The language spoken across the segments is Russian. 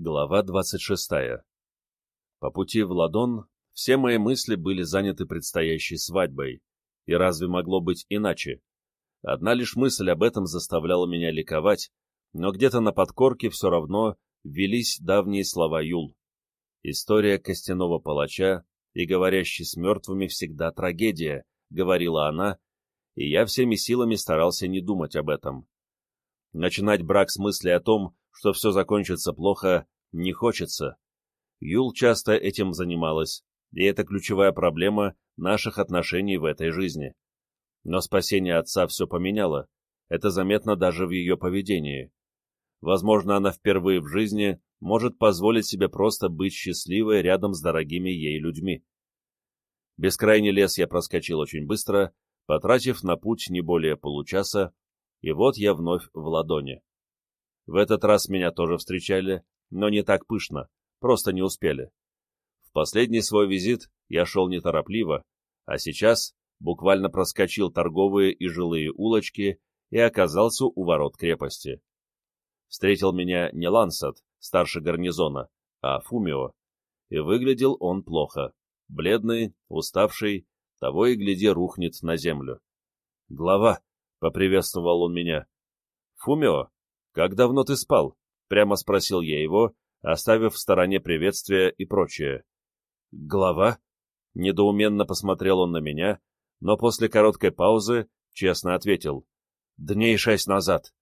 Глава 26. По пути в Ладон все мои мысли были заняты предстоящей свадьбой. И разве могло быть иначе? Одна лишь мысль об этом заставляла меня ликовать, но где-то на подкорке все равно велись давние слова Юл. История костяного палача и говорящий с мертвыми всегда трагедия, говорила она, и я всеми силами старался не думать об этом. Начинать брак с мысли о том, что все закончится плохо, не хочется. Юл часто этим занималась, и это ключевая проблема наших отношений в этой жизни. Но спасение отца все поменяло, это заметно даже в ее поведении. Возможно, она впервые в жизни может позволить себе просто быть счастливой рядом с дорогими ей людьми. Бескрайний лес я проскочил очень быстро, потратив на путь не более получаса, и вот я вновь в ладони. В этот раз меня тоже встречали, но не так пышно, просто не успели. В последний свой визит я шел неторопливо, а сейчас буквально проскочил торговые и жилые улочки и оказался у ворот крепости. Встретил меня не Лансат, старший гарнизона, а Фумио, и выглядел он плохо, бледный, уставший, того и гляди рухнет на землю. «Глава!» — поприветствовал он меня. «Фумио, «Как давно ты спал?» — прямо спросил я его, оставив в стороне приветствия и прочее. «Глава?» — недоуменно посмотрел он на меня, но после короткой паузы честно ответил. «Дней шесть назад».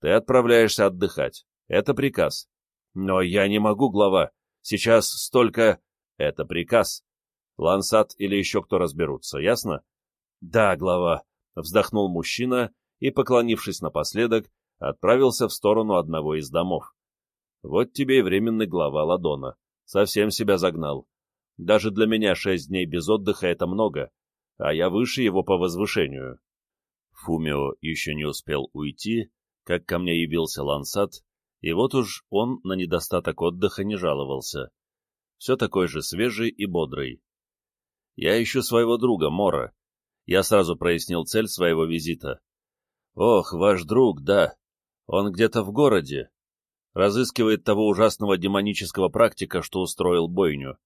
«Ты отправляешься отдыхать. Это приказ». «Но я не могу, глава. Сейчас столько...» «Это приказ. Лансат или еще кто разберутся, ясно?» «Да, глава», — вздохнул мужчина и, поклонившись напоследок, отправился в сторону одного из домов. Вот тебе и временный глава Ладона. Совсем себя загнал. Даже для меня шесть дней без отдыха — это много, а я выше его по возвышению. Фумио еще не успел уйти, как ко мне явился Лансат, и вот уж он на недостаток отдыха не жаловался. Все такой же свежий и бодрый. Я ищу своего друга, Мора. Я сразу прояснил цель своего визита. Ох, ваш друг, да, он где-то в городе. Разыскивает того ужасного демонического практика, что устроил бойню.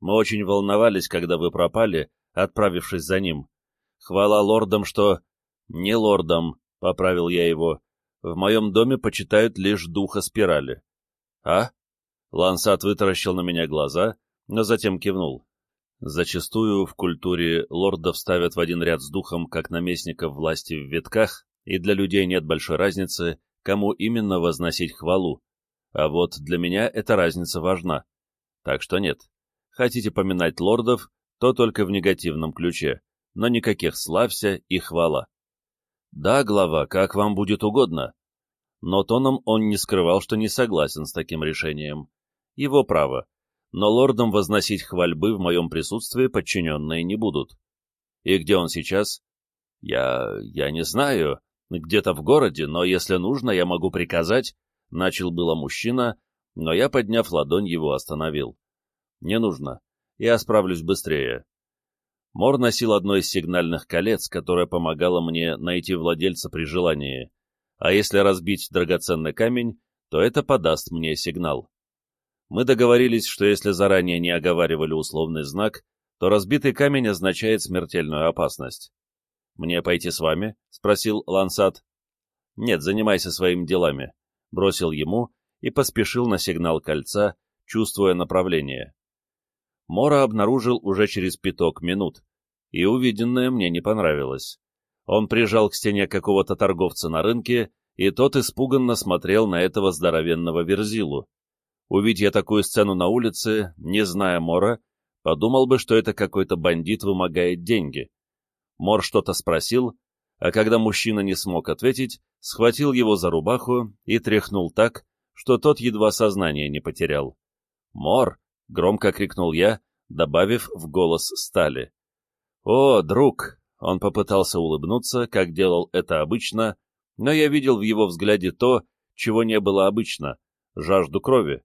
Мы очень волновались, когда вы пропали, отправившись за ним. Хвала лордам, что... Не лордам, — поправил я его. В моем доме почитают лишь духа спирали. А? Лансат вытаращил на меня глаза, но затем кивнул. Зачастую в культуре лордов ставят в один ряд с духом как наместников власти в ветках, и для людей нет большой разницы, кому именно возносить хвалу, а вот для меня эта разница важна. Так что нет. Хотите поминать лордов, то только в негативном ключе, но никаких славься и хвала. Да, глава, как вам будет угодно. Но тоном он не скрывал, что не согласен с таким решением. Его право. Но лордам возносить хвальбы в моем присутствии подчиненные не будут. И где он сейчас? Я... я не знаю, где-то в городе, но если нужно, я могу приказать, — начал было мужчина, но я, подняв ладонь, его остановил. Не нужно, я справлюсь быстрее. Мор носил одно из сигнальных колец, которое помогало мне найти владельца при желании, а если разбить драгоценный камень, то это подаст мне сигнал. Мы договорились, что если заранее не оговаривали условный знак, то разбитый камень означает смертельную опасность. «Мне пойти с вами?» — спросил Лансат. «Нет, занимайся своими делами», — бросил ему и поспешил на сигнал кольца, чувствуя направление. Мора обнаружил уже через пяток минут, и увиденное мне не понравилось. Он прижал к стене какого-то торговца на рынке, и тот испуганно смотрел на этого здоровенного верзилу. Увидь такую сцену на улице, не зная Мора, подумал бы, что это какой-то бандит вымогает деньги. Мор что-то спросил, а когда мужчина не смог ответить, схватил его за рубаху и тряхнул так, что тот едва сознание не потерял. «Мор!» — громко крикнул я, добавив в голос стали. «О, друг!» — он попытался улыбнуться, как делал это обычно, но я видел в его взгляде то, чего не было обычно — жажду крови.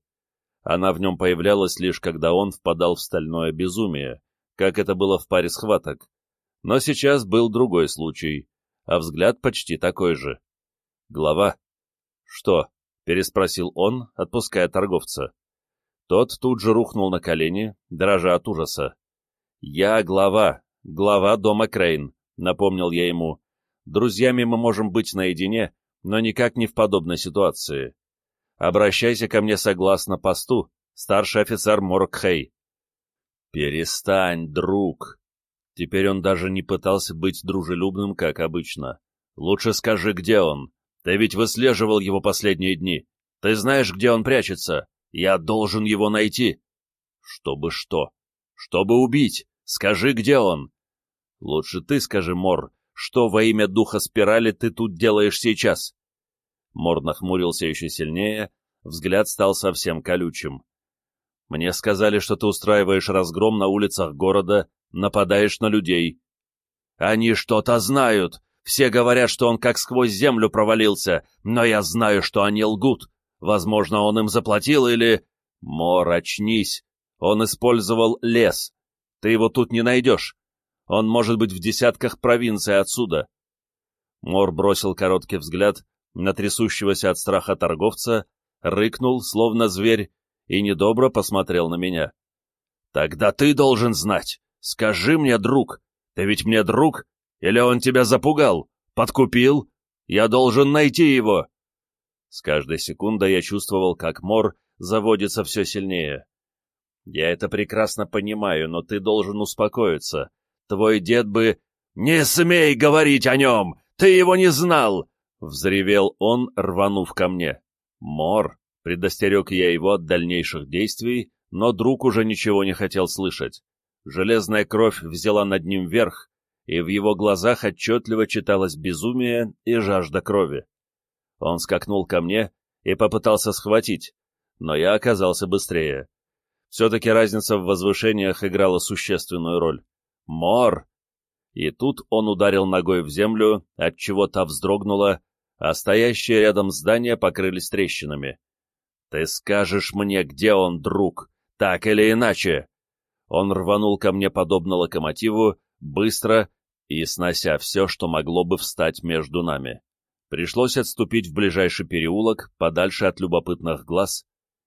Она в нем появлялась лишь когда он впадал в стальное безумие, как это было в паре схваток. Но сейчас был другой случай, а взгляд почти такой же. Глава. Что? переспросил он, отпуская торговца. Тот тут же рухнул на колени, дрожа от ужаса. «Я глава, глава дома Крейн», — напомнил я ему. «Друзьями мы можем быть наедине, но никак не в подобной ситуации. Обращайся ко мне согласно посту, старший офицер Моркхей». «Перестань, друг!» Теперь он даже не пытался быть дружелюбным, как обычно. «Лучше скажи, где он. Ты ведь выслеживал его последние дни. Ты знаешь, где он прячется. Я должен его найти». «Чтобы что? Чтобы убить. Скажи, где он?» «Лучше ты скажи, Мор, что во имя духа спирали ты тут делаешь сейчас?» Мор нахмурился еще сильнее, взгляд стал совсем колючим. «Мне сказали, что ты устраиваешь разгром на улицах города нападаешь на людей. Они что-то знают. Все говорят, что он как сквозь землю провалился, но я знаю, что они лгут. Возможно, он им заплатил или... Мор, очнись. Он использовал лес. Ты его тут не найдешь. Он может быть в десятках провинций отсюда. Мор бросил короткий взгляд на трясущегося от страха торговца, рыкнул, словно зверь, и недобро посмотрел на меня. «Тогда ты должен знать. Скажи мне, друг, ты ведь мне друг? Или он тебя запугал? Подкупил? Я должен найти его!» С каждой секундой я чувствовал, как мор заводится все сильнее. «Я это прекрасно понимаю, но ты должен успокоиться. Твой дед бы...» «Не смей говорить о нем! Ты его не знал!» — взревел он, рванув ко мне. «Мор!» — предостерег я его от дальнейших действий, но друг уже ничего не хотел слышать. Железная кровь взяла над ним верх, и в его глазах отчетливо читалось безумие и жажда крови. Он скакнул ко мне и попытался схватить, но я оказался быстрее. Все-таки разница в возвышениях играла существенную роль. «Мор!» И тут он ударил ногой в землю, отчего та вздрогнула, а стоящие рядом здания покрылись трещинами. «Ты скажешь мне, где он, друг, так или иначе!» Он рванул ко мне подобно локомотиву, быстро и снося все, что могло бы встать между нами. Пришлось отступить в ближайший переулок, подальше от любопытных глаз,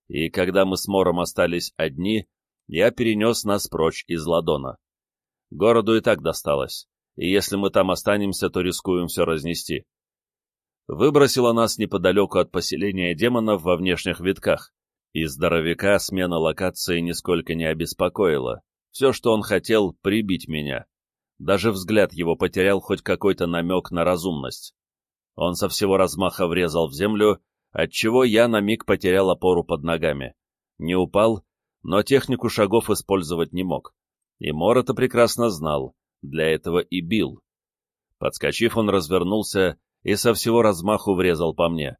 и когда мы с Мором остались одни, я перенес нас прочь из Ладона. Городу и так досталось, и если мы там останемся, то рискуем все разнести. Выбросило нас неподалеку от поселения демонов во внешних витках, и здоровяка смена локации нисколько не обеспокоила. Все, что он хотел, прибить меня. Даже взгляд его потерял хоть какой-то намек на разумность. Он со всего размаха врезал в землю, отчего я на миг потерял опору под ногами. Не упал, но технику шагов использовать не мог. И Мор это прекрасно знал, для этого и бил. Подскочив, он развернулся и со всего размаху врезал по мне.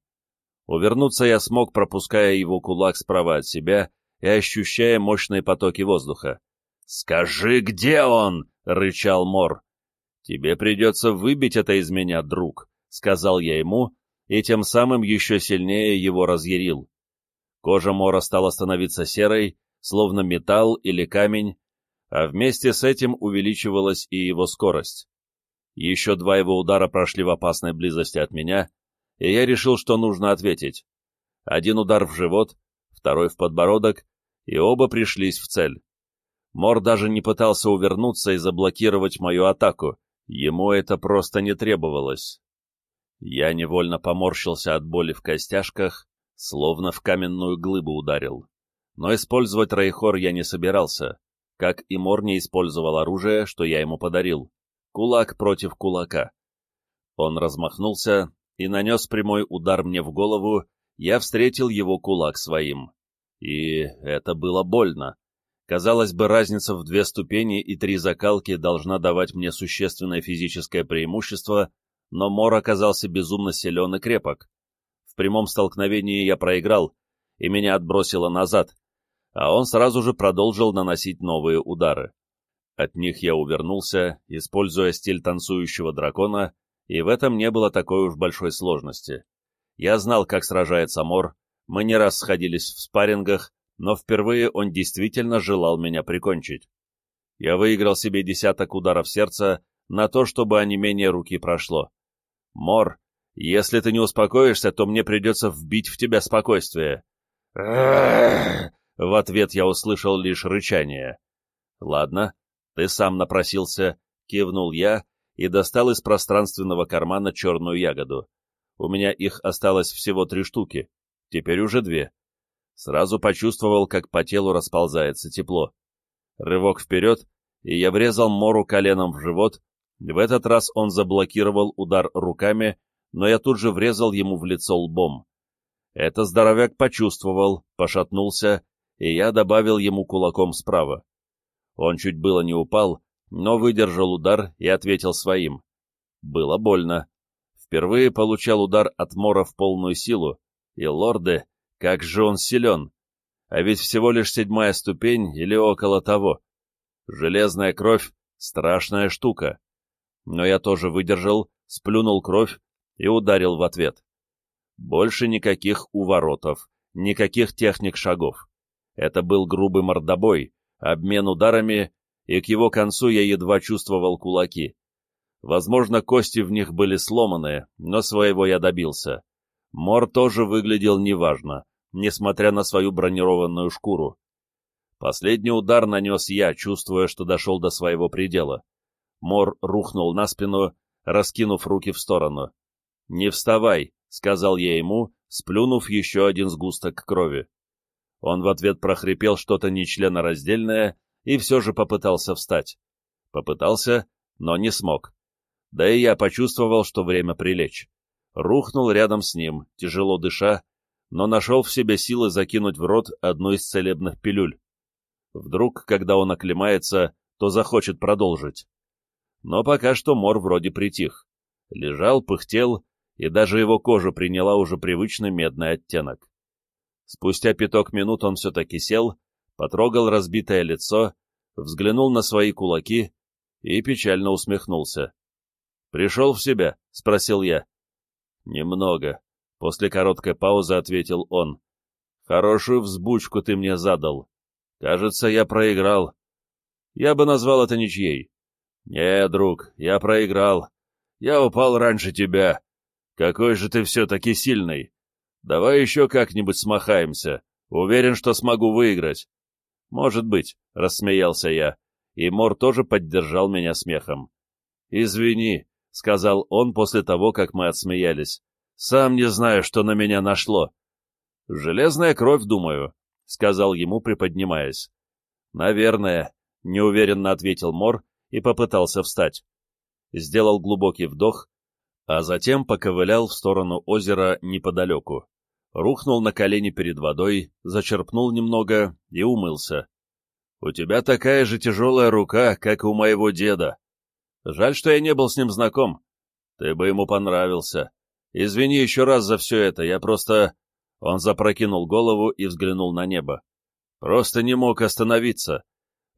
Увернуться я смог, пропуская его кулак справа от себя и ощущая мощные потоки воздуха. «Скажи, где он?» — рычал Мор. «Тебе придется выбить это из меня, друг», — сказал я ему, и тем самым еще сильнее его разъярил. Кожа Мора стала становиться серой, словно металл или камень, а вместе с этим увеличивалась и его скорость. Еще два его удара прошли в опасной близости от меня, и я решил, что нужно ответить. Один удар в живот, второй в подбородок, и оба пришлись в цель. Мор даже не пытался увернуться и заблокировать мою атаку, ему это просто не требовалось. Я невольно поморщился от боли в костяшках, словно в каменную глыбу ударил. Но использовать Рейхор я не собирался, как и Мор не использовал оружие, что я ему подарил. Кулак против кулака. Он размахнулся, и нанес прямой удар мне в голову, я встретил его кулак своим. И это было больно. Казалось бы, разница в две ступени и три закалки должна давать мне существенное физическое преимущество, но Мор оказался безумно силен и крепок. В прямом столкновении я проиграл, и меня отбросило назад, а он сразу же продолжил наносить новые удары. От них я увернулся, используя стиль танцующего дракона, и в этом не было такой уж большой сложности. Я знал, как сражается Мор, мы не раз сходились в спаррингах, но впервые он действительно желал меня прикончить. Я выиграл себе десяток ударов сердца на то, чтобы онемение руки прошло. Мор, Если ты не успокоишься, то мне придется вбить в тебя спокойствие. В ответ я услышал лишь рычание. Ладно, ты сам напросился, кивнул я и достал из пространственного кармана черную ягоду. У меня их осталось всего три штуки, теперь уже две. Сразу почувствовал, как по телу расползается тепло. Рывок вперед, и я врезал Мору коленом в живот. В этот раз он заблокировал удар руками, но я тут же врезал ему в лицо лбом. Это здоровяк почувствовал, пошатнулся, и я добавил ему кулаком справа. Он чуть было не упал, но выдержал удар и ответил своим. Было больно. Впервые получал удар от Мора в полную силу, и лорды, как же он силен! А ведь всего лишь седьмая ступень или около того. Железная кровь — страшная штука. Но я тоже выдержал, сплюнул кровь и ударил в ответ. Больше никаких уворотов, никаких техник шагов. Это был грубый мордобой, обмен ударами, и к его концу я едва чувствовал кулаки. Возможно, кости в них были сломаны, но своего я добился. Мор тоже выглядел неважно, несмотря на свою бронированную шкуру. Последний удар нанес я, чувствуя, что дошел до своего предела. Мор рухнул на спину, раскинув руки в сторону. «Не вставай», — сказал я ему, сплюнув еще один сгусток крови. Он в ответ прохрипел что-то нечленораздельное и все же попытался встать. Попытался, но не смог. Да и я почувствовал, что время прилечь. Рухнул рядом с ним, тяжело дыша, но нашел в себе силы закинуть в рот одну из целебных пилюль. Вдруг, когда он оклемается, то захочет продолжить. Но пока что мор вроде притих. Лежал, пыхтел, и даже его кожа приняла уже привычный медный оттенок. Спустя пяток минут он все-таки сел, потрогал разбитое лицо, взглянул на свои кулаки и печально усмехнулся. «Пришел в себя?» — спросил я. «Немного», — после короткой паузы ответил он. «Хорошую взбучку ты мне задал. Кажется, я проиграл. Я бы назвал это ничьей». «Не, друг, я проиграл. Я упал раньше тебя. Какой же ты все-таки сильный. Давай еще как-нибудь смахаемся. Уверен, что смогу выиграть. Может быть, — рассмеялся я, и Мор тоже поддержал меня смехом. Извини, — сказал он после того, как мы отсмеялись. Сам не знаю, что на меня нашло. Железная кровь, думаю, — сказал ему, приподнимаясь. Наверное, — неуверенно ответил Мор и попытался встать. Сделал глубокий вдох, а затем поковылял в сторону озера неподалеку. Рухнул на колени перед водой, зачерпнул немного и умылся. «У тебя такая же тяжелая рука, как и у моего деда. Жаль, что я не был с ним знаком. Ты бы ему понравился. Извини еще раз за все это, я просто...» Он запрокинул голову и взглянул на небо. «Просто не мог остановиться.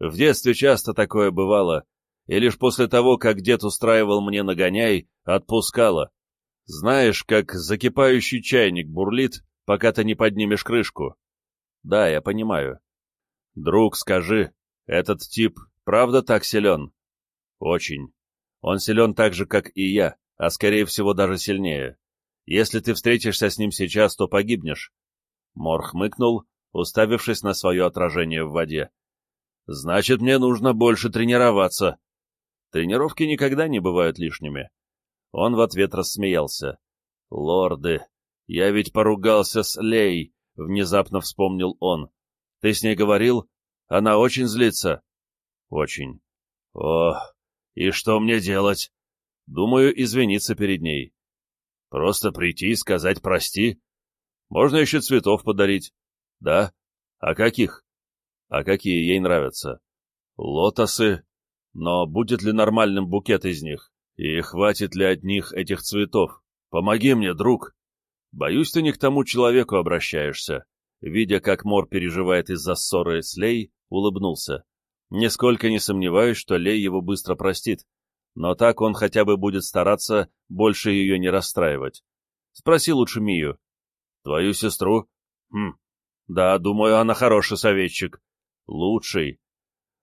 В детстве часто такое бывало, и лишь после того, как дед устраивал мне нагоняй, отпускала. Знаешь, как закипающий чайник бурлит, пока ты не поднимешь крышку. Да, я понимаю. Друг, скажи, этот тип правда так силен? Очень. Он силен так же, как и я, а скорее всего даже сильнее. Если ты встретишься с ним сейчас, то погибнешь. Мор хмыкнул, уставившись на свое отражение в воде. Значит, мне нужно больше тренироваться. Тренировки никогда не бывают лишними. Он в ответ рассмеялся. «Лорды, я ведь поругался с Лей», — внезапно вспомнил он. «Ты с ней говорил? Она очень злится». «Очень». «Ох, и что мне делать?» «Думаю, извиниться перед ней». «Просто прийти и сказать прости. Можно еще цветов подарить». «Да? А каких?» «А какие ей нравятся?» «Лотосы. Но будет ли нормальным букет из них?» И хватит ли от них этих цветов? Помоги мне, друг. Боюсь, ты не к тому человеку обращаешься. Видя, как Мор переживает из-за ссоры с Лей, улыбнулся. Нисколько не сомневаюсь, что Лей его быстро простит. Но так он хотя бы будет стараться больше ее не расстраивать. Спроси лучше Мию. Твою сестру? Хм. Да, думаю, она хороший советчик. Лучший.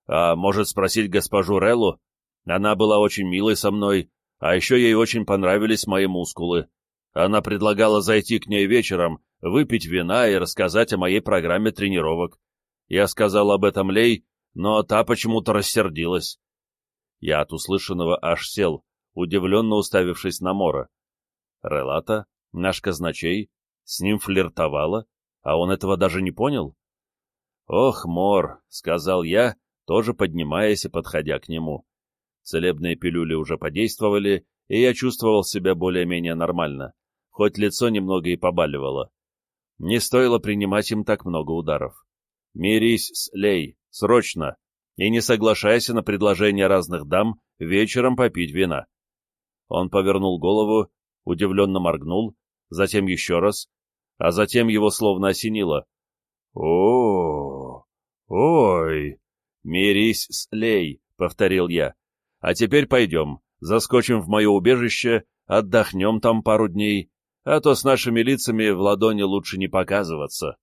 А может спросить госпожу Реллу? Она была очень милой со мной, а еще ей очень понравились мои мускулы. Она предлагала зайти к ней вечером, выпить вина и рассказать о моей программе тренировок. Я сказал об этом Лей, но та почему-то рассердилась. Я от услышанного аж сел, удивленно уставившись на Мора. Релата, наш казначей, с ним флиртовала, а он этого даже не понял? «Ох, Мор», — сказал я, тоже поднимаясь и подходя к нему. Целебные пилюли уже подействовали, и я чувствовал себя более-менее нормально, хоть лицо немного и побаливало. Не стоило принимать им так много ударов. «Мирись с Лей, срочно, и не соглашайся на предложение разных дам вечером попить вина». Он повернул голову, удивленно моргнул, затем еще раз, а затем его словно осенило. о ой «Мирись с Лей», — повторил я. «А теперь пойдем, заскочим в мое убежище, отдохнем там пару дней, а то с нашими лицами в ладони лучше не показываться».